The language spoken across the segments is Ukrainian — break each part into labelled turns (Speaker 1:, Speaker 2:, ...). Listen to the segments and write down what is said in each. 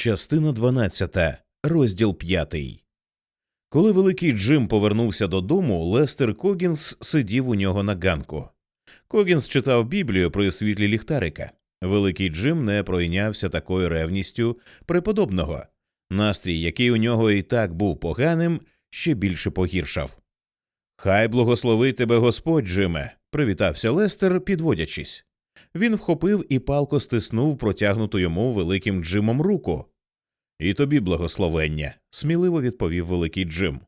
Speaker 1: Частина 12. Розділ 5. Коли великий Джим повернувся додому, Лестер Когінс сидів у нього на ганку. Когінс читав Біблію при світлі ліхтарика. Великий Джим не пройнявся такою ревністю преподобного. Настрій, який у нього і так був поганим, ще більше погіршав. Хай благословить тебе Господь, Джиме, привітався Лестер, підводячись. Він вхопив і палко стиснув протягнуту йому великим Джимом руку. І тобі благословення, сміливо відповів великий Джим.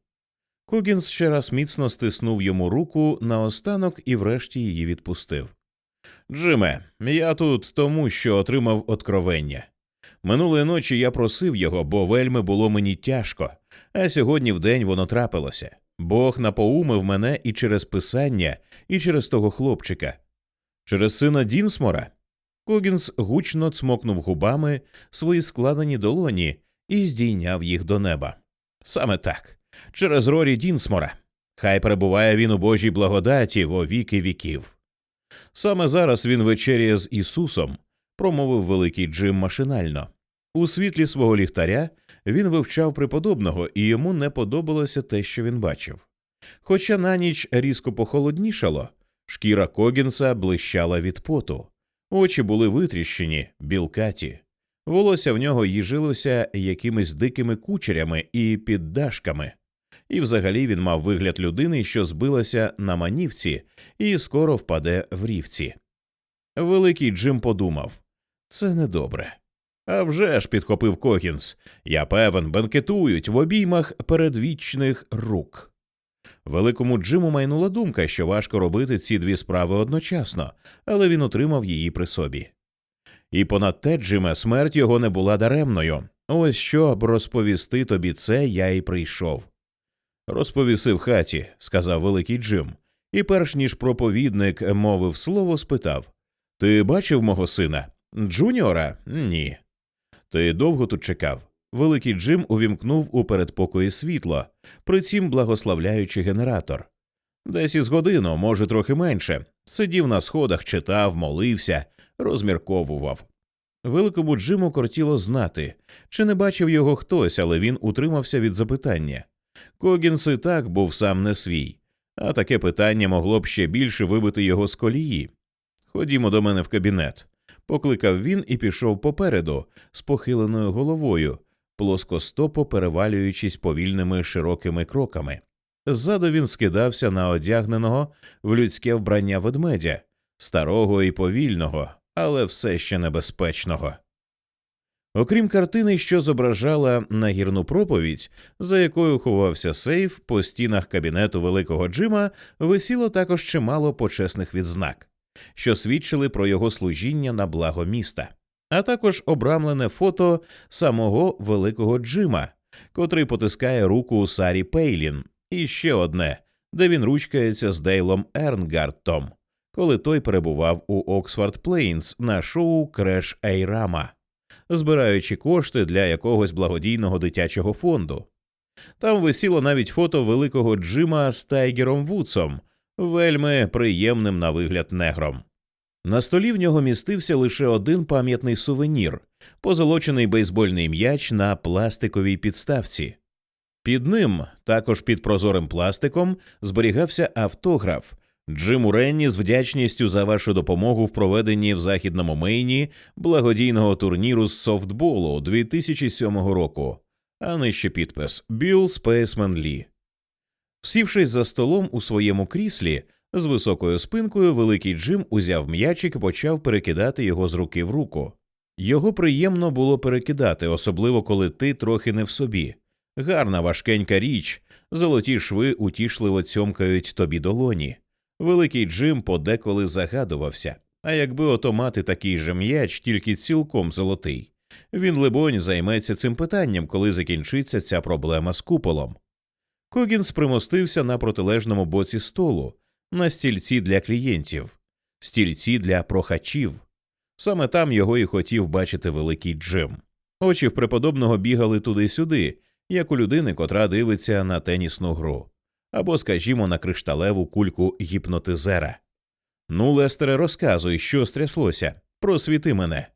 Speaker 1: Когінс ще раз міцно стиснув йому руку наостанок і врешті її відпустив. Джиме, я тут тому, що отримав откровення. Минулої ночі я просив його, бо вельми було мені тяжко, а сьогодні вдень воно трапилося. Бог напоумив мене і через писання, і через того хлопчика. Через сина Дінсмора. Когінс гучно цмокнув губами свої складені долоні і здійняв їх до неба. Саме так, через Рорі Дінсмора. Хай перебуває він у Божій благодаті во віки віків. Саме зараз він вечеряє з Ісусом, промовив великий Джим машинально. У світлі свого ліхтаря він вивчав преподобного, і йому не подобалося те, що він бачив. Хоча на ніч різко похолоднішало, шкіра Когінса блищала від поту, очі були витріщені, білкаті, волосся в нього їжилося якимись дикими кучерями і піддашками, і взагалі він мав вигляд людини, що збилася на манівці і скоро впаде в рівці. Великий Джим подумав це недобре. «А вже ж», – підхопив Когінс, я певен, бенкетують в обіймах передвічних рук. Великому Джиму майнула думка, що важко робити ці дві справи одночасно, але він утримав її при собі. І понад те, Джиме, смерть його не була даремною. Ось щоб розповісти тобі це, я й прийшов. Розповіси в хаті, сказав великий Джим, і перш ніж проповідник мовив слово, спитав Ти бачив мого сина? Джуніора? Ні. Ти довго тут чекав? Великий Джим увімкнув у передпокої світло, прицім благословляючи генератор. Десь із годину, може, трохи менше. Сидів на сходах, читав, молився, розмірковував. Великому Джиму кортіло знати, чи не бачив його хтось, але він утримався від запитання. Когінс і так був сам не свій, а таке питання могло б ще більше вибити його з колії. Ходімо до мене в кабінет, покликав він і пішов попереду, з похиленою головою, плоскостопо перевалюючись повільними широкими кроками. Ззаду він скидався на одягненого в людське вбрання ведмедя, старого і повільного, але все ще небезпечного. Окрім картини, що зображала нагірну проповідь, за якою ховався сейф, по стінах кабінету великого Джима висіло також чимало почесних відзнак, що свідчили про його служіння на благо міста, а також обрамлене фото самого великого Джима, котрий потискає руку Сарі Пейлін, і ще одне, де він ручкається з Дейлом Ернгартом, коли той перебував у Оксфорд Плейнс на шоу Креш Ейрама збираючи кошти для якогось благодійного дитячого фонду. Там висіло навіть фото великого Джима з Тайгером Вудсом, вельми приємним на вигляд негром. На столі в нього містився лише один пам'ятний сувенір позолочений бейсбольний м'яч на пластиковій підставці. Під ним, також під прозорим пластиком, зберігався автограф, Джиму Ренні з вдячністю за вашу допомогу в проведенні в західному Мейні благодійного турніру з софтболу 2007 року, а нижче підпис Біл Спейсмен Лі. Сівшись за столом у своєму кріслі з високою спинкою, великий Джим узяв м'ячик і почав перекидати його з руки в руку. Його приємно було перекидати, особливо коли ти трохи не в собі. Гарна важкенька річ, золоті шви утішливо цьомкають тобі долоні. Великий Джим подеколи загадувався, а якби ото мати такий же м'яч, тільки цілком золотий, він, либонь, займеться цим питанням, коли закінчиться ця проблема з куполом. Когінс примостився на протилежному боці столу, на стільці для клієнтів, стільці для прохачів. Саме там його і хотів бачити великий Джим. Очі в преподобного бігали туди-сюди, як у людини, котра дивиться на тенісну гру або, скажімо, на кришталеву кульку гіпнотизера. Ну, Лестере, розказуй, що стряслося, просвіти мене.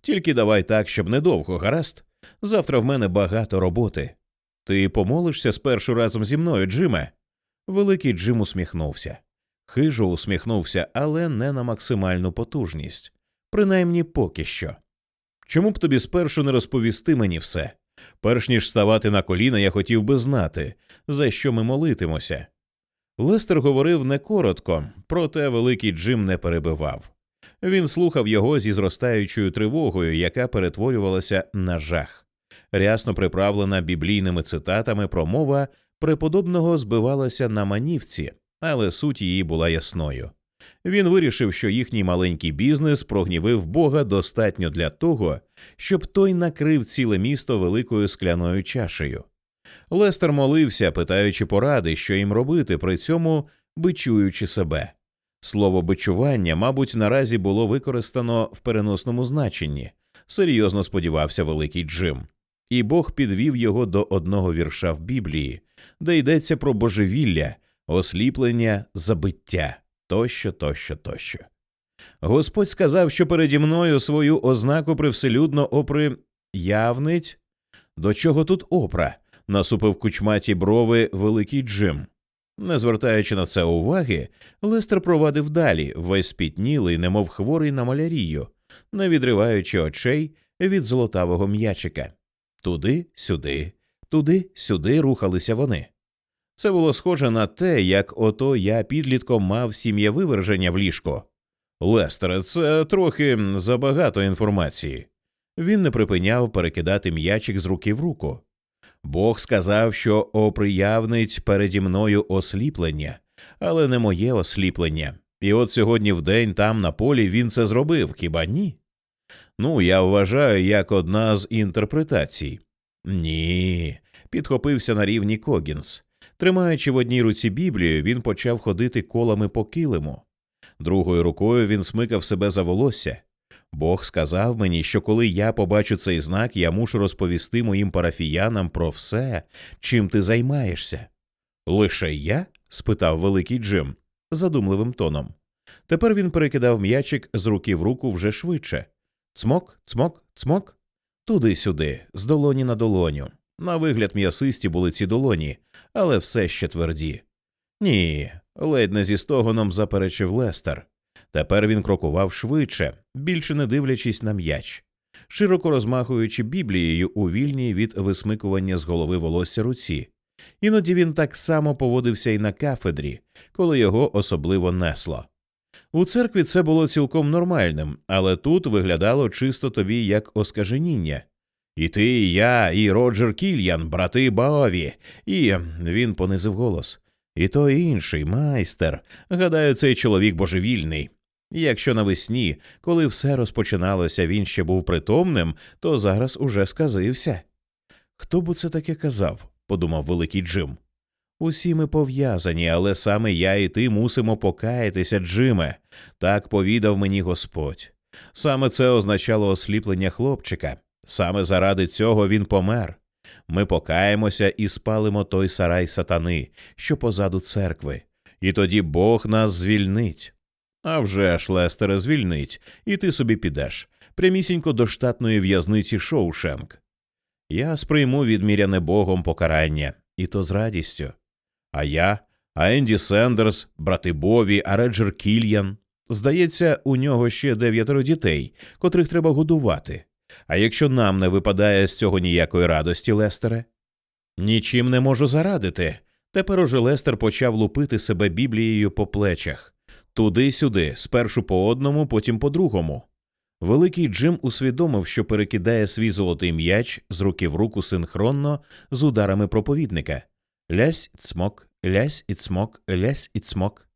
Speaker 1: Тільки давай так, щоб недовго, гаразд. Завтра в мене багато роботи. Ти помолишся спершу разом зі мною, Джиме? Великий Джим усміхнувся. Хижо усміхнувся, але не на максимальну потужність, принаймні поки що. Чому б тобі спершу не розповісти мені все? Перш ніж ставати на коліна, я хотів би знати, за що ми молитимося. Лестер говорив не коротко, проте великий Джим не перебивав. Він слухав його зі зростаючою тривогою, яка перетворювалася на жах. Рясно приправлена біблійними цитатами промова преподобного збивалася на манівці, але суть її була ясною. Він вирішив, що їхній маленький бізнес прогнівив Бога достатньо для того, щоб той накрив ціле місто великою скляною чашею. Лестер молився, питаючи поради, що їм робити, при цьому бичуючи себе. Слово бичування, мабуть, наразі було використано в переносному значенні, серйозно сподівався великий Джим. І Бог підвів його до одного вірша в Біблії, де йдеться про божевілля, осліплення, забиття тощо, тощо, тощо. Господь сказав, що переді мною свою ознаку привселюдно опри явнить. До чого тут опра? насупив кучматі брови великий Джим. Не звертаючи на це уваги, Лестер провадив далі, весь спітнілий, немов хворий на малярію, не відриваючи очей від золотавого м'ячика. Туди, сюди, туди, сюди рухалися вони. Це було схоже на те, як ото я підлітком мав сім'я виверження в ліжко. Лестер, це трохи забагато інформації. Він не припиняв перекидати м'ячик з руки в руку. Бог сказав, що оприявнить переді мною осліплення, але не моє осліплення. І от сьогодні в день там на полі він це зробив, хіба ні? Ну, я вважаю, як одна з інтерпретацій. Ні, підхопився на рівні Когінс. Тримаючи в одній руці Біблію, він почав ходити колами по килиму. Другою рукою він смикав себе за волосся. Бог сказав мені, що коли я побачу цей знак, я мушу розповісти моїм парафіянам про все, чим ти займаєшся. Лише я? спитав великий Джим задумливим тоном. Тепер він перекидав м'ячик з руки в руку вже швидше. Цмок, цмок, цмок. Туди-сюди, з долоні на долоню. На вигляд м'ясисті були ці долоні, але все ще тверді. Ні, ледь не зі стогоном заперечив Лестер. Тепер він крокував швидше, більше не дивлячись на м'яч, широко розмахуючи біблією у вільній від висмикування з голови волосся руці. Іноді він так само поводився і на кафедрі, коли його особливо несло. У церкві це було цілком нормальним, але тут виглядало чисто тобі як оскаженіння. І ти, і я, і Роджер Кільян, брати Баові, і він понизив голос. І той інший майстер. Гадаю, цей чоловік божевільний. Якщо навесні, коли все розпочиналося, він ще був притомним, то зараз уже сказився. Хто б це таке казав? подумав великий Джим. Усі ми пов'язані, але саме я і ти мусимо покаятися, Джиме. Так повідав мені Господь. Саме це означало осліплення хлопчика. Саме заради цього він помер. Ми покаємося і спалимо той сарай сатани, що позаду церкви, і тоді Бог нас звільнить. А вже ж, Лестере, звільнить, і ти собі підеш прямісінько до штатної в'язниці Шоушенк. Я сприйму відміряне Богом покарання, і то з радістю. А я, а Енді Сендерс, брати Бові, а Реджер Кільян. Здається, у нього ще дев'ятеро дітей, котрих треба годувати. А якщо нам не випадає з цього ніякої радості, Лестере? Нічим не можу зарадити. Тепер уже Лестер почав лупити себе Біблією по плечах туди-сюди, спершу по одному, потім по другому. Великий Джим усвідомив, що перекидає свій золотий м'яч з руки в руку синхронно з ударами проповідника лясь цмок, лясь і цмок, лясь і цмок.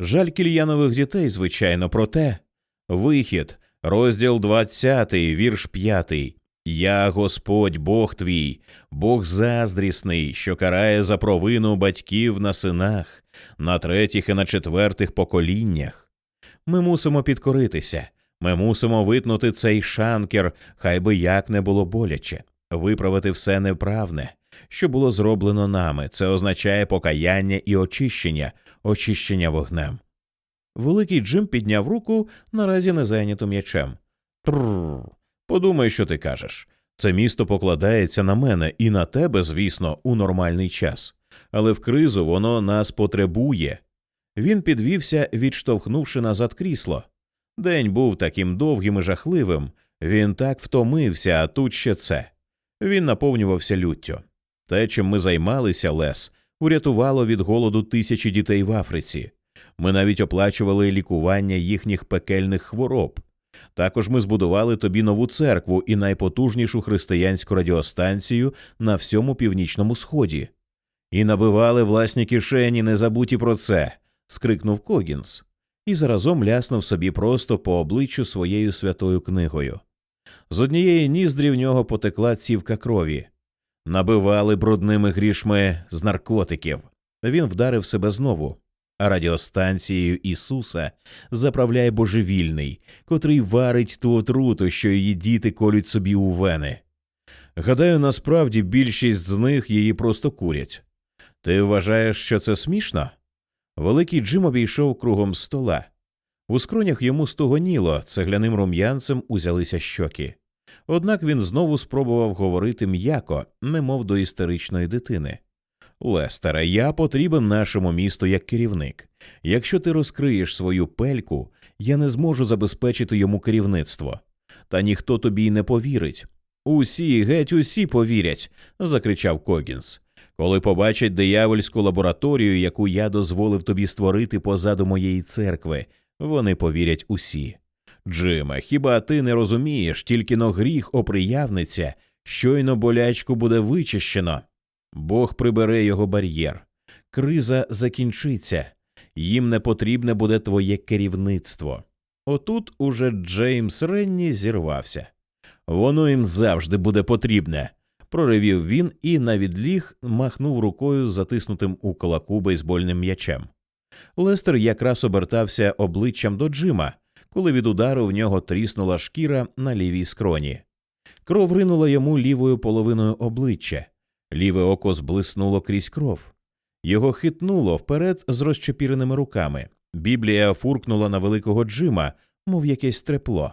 Speaker 1: Жаль кільянових дітей, звичайно, проте вихід, розділ 20, вірш 5. Я Господь Бог твій, Бог заздрісний, що карає за провину батьків на синах, на третіх і на четвертих поколіннях. Ми мусимо підкоритися, ми мусимо витнути цей шанкер, хай би як не було боляче, виправити все неправне, що було зроблено нами. Це означає покаяння і очищення, очищення вогнем. Великий Джим підняв руку наразі не зайняту м'ячем. Трррр. Подумай, що ти кажеш. Це місто покладається на мене і на тебе, звісно, у нормальний час, але в кризу воно нас потребує. Він підвівся, відштовхнувши назад крісло. День був таким довгим і жахливим, він так втомився, а тут ще це. Він наповнювався люттю. Те, чим ми займалися, Лес, урятувало від голоду тисячі дітей в Африці. Ми навіть оплачували лікування їхніх пекельних хвороб. Також ми збудували тобі нову церкву і найпотужнішу християнську радіостанцію на всьому північному сході. І набивали власні кишені, не забуті про це. скрикнув Когінс, і заразом ляснув собі просто по обличчю своєю святою книгою. З однієї ніздрі в нього потекла цівка крові. Набивали брудними грішми з наркотиків. Він вдарив себе знову. Радіостанцією Ісуса заправляє божевільний, котрий варить ту отруту, що її діти колють собі у вени. Гадаю, насправді більшість з них її просто курять. Ти вважаєш, що це смішно? Великий Джим обійшов кругом стола. У скронях йому стогоніло, цегляним рум'янцем узялися щоки. Однак він знову спробував говорити м'яко, немов до істеричної дитини. Лестере, я потрібен нашому місту як керівник. Якщо ти розкриєш свою пельку, я не зможу забезпечити йому керівництво. Та ніхто тобі й не повірить. Усі, геть, усі повірять, закричав Когінс. Коли побачать диявольську лабораторію, яку я дозволив тобі створити позаду моєї церкви, вони повірять усі. Джиме, хіба ти не розумієш, тільки но гріх оприявниця, щойно болячку буде вичищено. Бог прибере його бар'єр. Криза закінчиться, їм не потрібне буде твоє керівництво. Отут уже Джеймс Ренні зірвався. Воно їм завжди буде потрібне, проривів він і навідліг махнув рукою затиснутим у кулаку бейсбольним м'ячем. Лестер якраз обертався обличчям до Джима, коли від удару в нього тріснула шкіра на лівій скроні. Кров ринула йому лівою половиною обличчя, ліве око зблиснуло крізь кров. Його хитнуло вперед з розчепіреними руками. Біблія фуркнула на великого Джима, мов якесь трепло.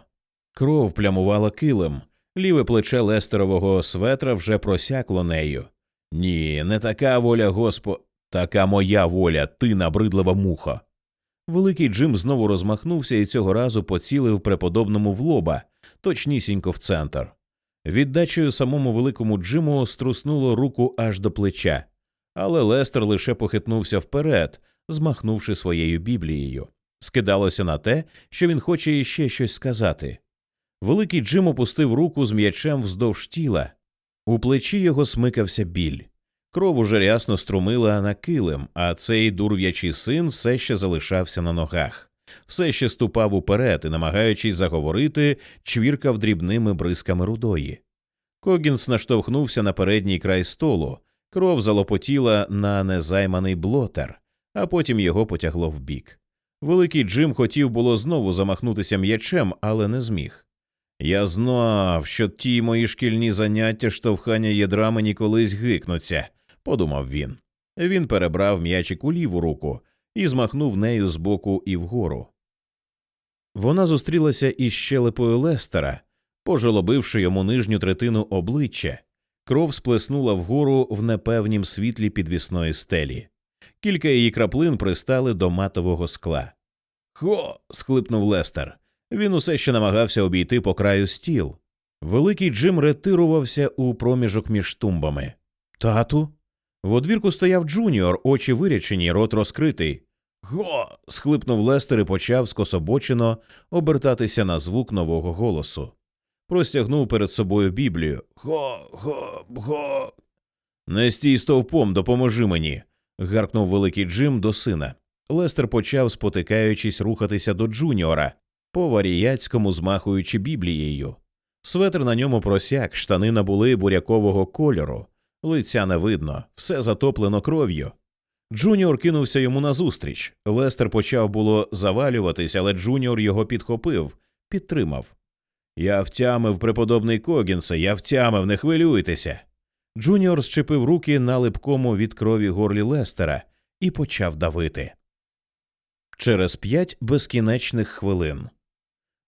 Speaker 1: Кров плямувала килим, ліве плече Лестерового светра вже просякло нею. Ні, не така воля Госпо, така моя воля, ти набридлива муха. Великий Джим знову розмахнувся і цього разу поцілив преподобному в лоба, точнісінько в центр. Віддачею самому великому Джиму струснуло руку аж до плеча, але Лестер лише похитнувся вперед, змахнувши своєю біблією. Скидалося на те, що він хоче іще щось сказати. Великий Джим опустив руку з м'ячем вздовж тіла. У плечі його смикався біль. Кров уже рясно струмила на килим, а цей дурв'ячий син все ще залишався на ногах, все ще ступав уперед і, намагаючись заговорити, чвіркав дрібними бризками рудої. Когінс наштовхнувся на передній край столу, кров залопотіла на незайманий блотер, а потім його потягло вбік. Великий Джим хотів було знову замахнутися м'ячем, але не зміг. Я знав, що ті мої шкільні заняття штовхання ядра мені колись гикнуться, подумав він. Він перебрав м'ячик у ліву руку і змахнув нею збоку і вгору. Вона зустрілася із щелепою Лестера, пожолобивши йому нижню третину обличчя, кров сплеснула вгору в непевнім світлі підвісної стелі. Кілька її краплин пристали до матового скла. Хо. схлипнув Лестер. Він усе ще намагався обійти по краю стіл. Великий Джим ретирувався у проміжок між тумбами. Тату. В одвірку стояв Джуніор, очі вирячені, рот розкритий. Го. схлипнув Лестер і почав скособочено обертатися на звук нового голосу. Простягнув перед собою Біблію. Го, го, го. Не стій стовпом, допоможи мені. гаркнув великий Джим до сина. Лестер почав, спотикаючись, рухатися до Джуніора, по-вар'яцькому змахуючи Біблією. Светр на ньому просяк, штани набули бурякового кольору, лиця не видно, все затоплено кров'ю. Джуніор кинувся йому назустріч. Лестер почав було завалюватись, але Джуніор його підхопив, підтримав. Я втямив, преподобний Когінсе, я втямив, не хвилюйтеся. Джуніор зчепив руки на липкому від крові горлі Лестера і почав давити. Через п'ять безкінечних хвилин.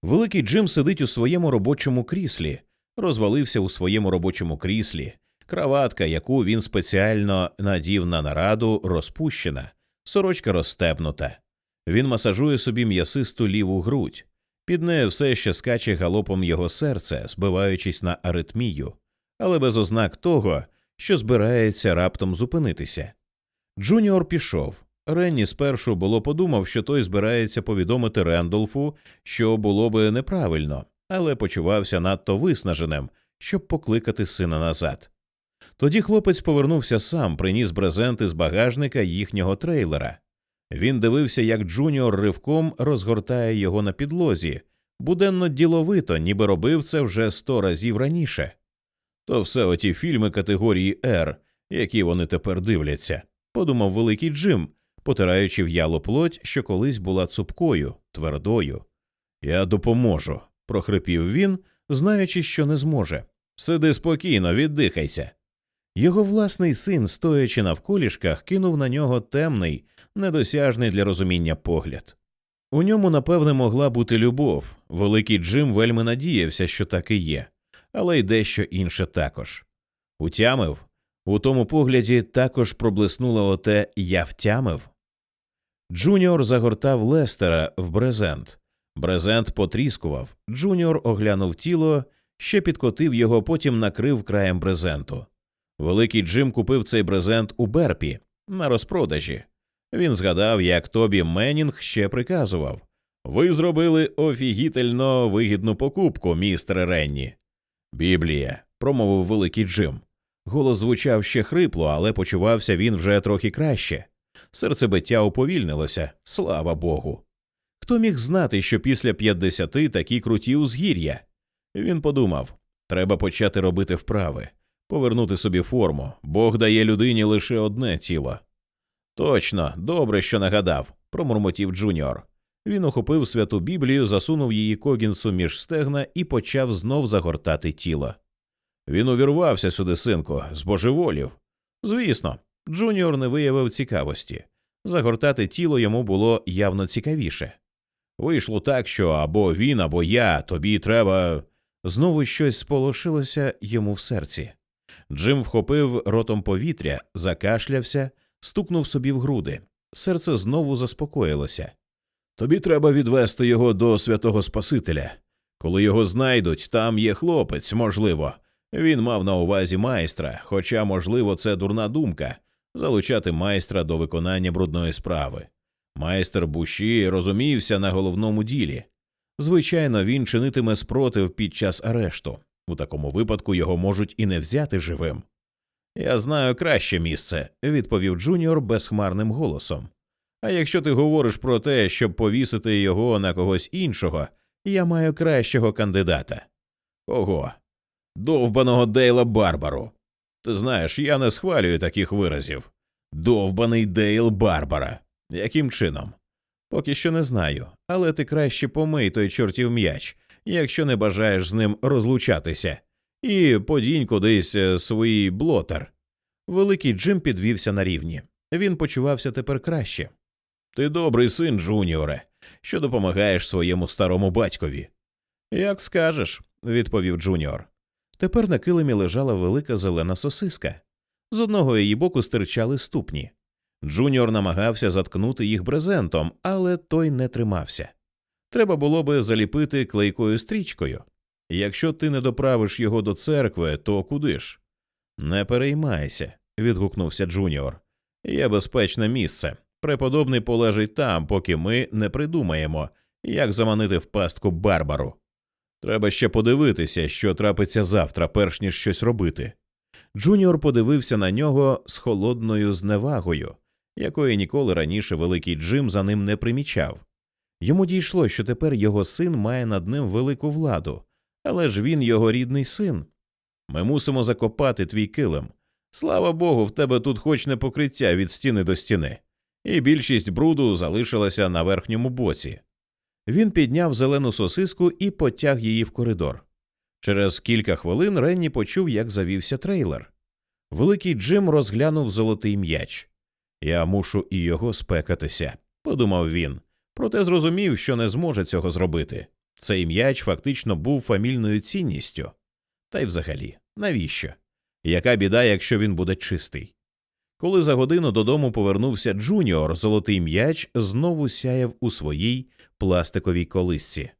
Speaker 1: Великий Джим сидить у своєму робочому кріслі, розвалився у своєму робочому кріслі, краватка, яку він спеціально надів на нараду, розпущена, сорочка розстебнута. Він масажує собі м'ясисту ліву грудь, під нею все ще скаче галопом його серце, збиваючись на аритмію, але без ознак того, що збирається раптом зупинитися. Джуніор пішов. Ренні спершу було подумав, що той збирається повідомити Рендолфу, що було би неправильно, але почувався надто виснаженим, щоб покликати сина назад. Тоді хлопець повернувся сам, приніс брезенти з багажника їхнього трейлера. Він дивився, як Джуніор ривком розгортає його на підлозі, буденно діловито, ніби робив це вже сто разів раніше. То все оті фільми категорії R, які вони тепер дивляться, подумав великий Джим, потираючи в'ялу плоть, що колись була цупкою, твердою. Я допоможу, прохрипів він, знаючи, що не зможе. Сиди спокійно, віддихайся. Його власний син, стоячи навколішках, кинув на нього темний, недосяжний для розуміння погляд. У ньому, напевне, могла бути любов. Великий Джим вельми надіявся, що так і є, але й дещо інше також. Утямив у тому погляді також проблиснуло оте я втямив. Джуніор загортав Лестера в брезент. Брезент потріскував. Джуніор оглянув тіло, ще підкотив його, потім накрив краєм брезенту. Великий Джим купив цей брезент у Берпі на розпродажі. Він згадав, як Тобі Меннінг ще приказував Ви зробили офігітельно вигідну покупку, містере Ренні. Біблія, промовив великий Джим. Голос звучав ще хрипло, але почувався він вже трохи краще. Серцебиття уповільнилося, слава Богу. Хто міг знати, що після п'ятдесяти такі круті узгір'я? Він подумав треба почати робити вправи, повернути собі форму. Бог дає людині лише одне тіло. Точно, добре, що нагадав, промурмотів Джуніор. Він охопив святу Біблію, засунув її Когінсу між стегна і почав знов загортати тіло. Він увірвався сюди, синку, збожеволів. Звісно, Джуніор не виявив цікавості. Загортати тіло йому було явно цікавіше. Вийшло так, що або він, або я, тобі треба. Знову щось сполошилося йому в серці. Джим вхопив ротом повітря, закашлявся, стукнув собі в груди. Серце знову заспокоїлося. Тобі треба відвести його до святого Спасителя. Коли його знайдуть, там є хлопець, можливо. Він мав на увазі майстра, хоча, можливо, це дурна думка залучати майстра до виконання брудної справи. Майстер Буші розумівся на головному ділі. Звичайно, він чинитиме спротив під час арешту. У такому випадку його можуть і не взяти живим. Я знаю краще місце, відповів Джуніор безхмарним голосом. А якщо ти говориш про те, щоб повісити його на когось іншого, я маю кращого кандидата. Ого, довбаного Дейла Барбару. Ти знаєш, я не схвалюю таких виразів. Довбаний Дейл Барбара. Яким чином? Поки що не знаю, але ти краще помий той чортів м'яч, якщо не бажаєш з ним розлучатися, і подінь кудись е, свій блотер. Великий Джим підвівся на рівні. Він почувався тепер краще. Ти добрий син, Джуніоре, що допомагаєш своєму старому батькові. Як скажеш, відповів Джуніор. Тепер на килимі лежала велика зелена сосиска. З одного її боку стирчали ступні. Джуніор намагався заткнути їх брезентом, але той не тримався. Треба було би заліпити клейкою стрічкою. Якщо ти не доправиш його до церкви, то куди ж? Не переймайся, відгукнувся Джуніор. Є безпечне місце. Преподобний полежить там, поки ми не придумаємо, як заманити в пастку Барбару. Треба ще подивитися, що трапиться завтра, перш ніж щось робити. Джуніор подивився на нього з холодною зневагою, якої ніколи раніше великий Джим за ним не примічав. Йому дійшло, що тепер його син має над ним велику владу, але ж він його рідний син. Ми мусимо закопати твій килим. Слава Богу, в тебе тут хоч не покриття від стіни до стіни, і більшість бруду залишилася на верхньому боці. Він підняв зелену сосиску і потяг її в коридор. Через кілька хвилин Ренні почув, як завівся трейлер. Великий Джим розглянув золотий м'яч. Я мушу і його спекатися, подумав він, проте зрозумів, що не зможе цього зробити. Цей м'яч фактично був фамільною цінністю. Та й взагалі, навіщо? Яка біда, якщо він буде чистий? Коли за годину додому повернувся Джуніор, золотий м'яч знову сяяв у своїй пластиковій колисці.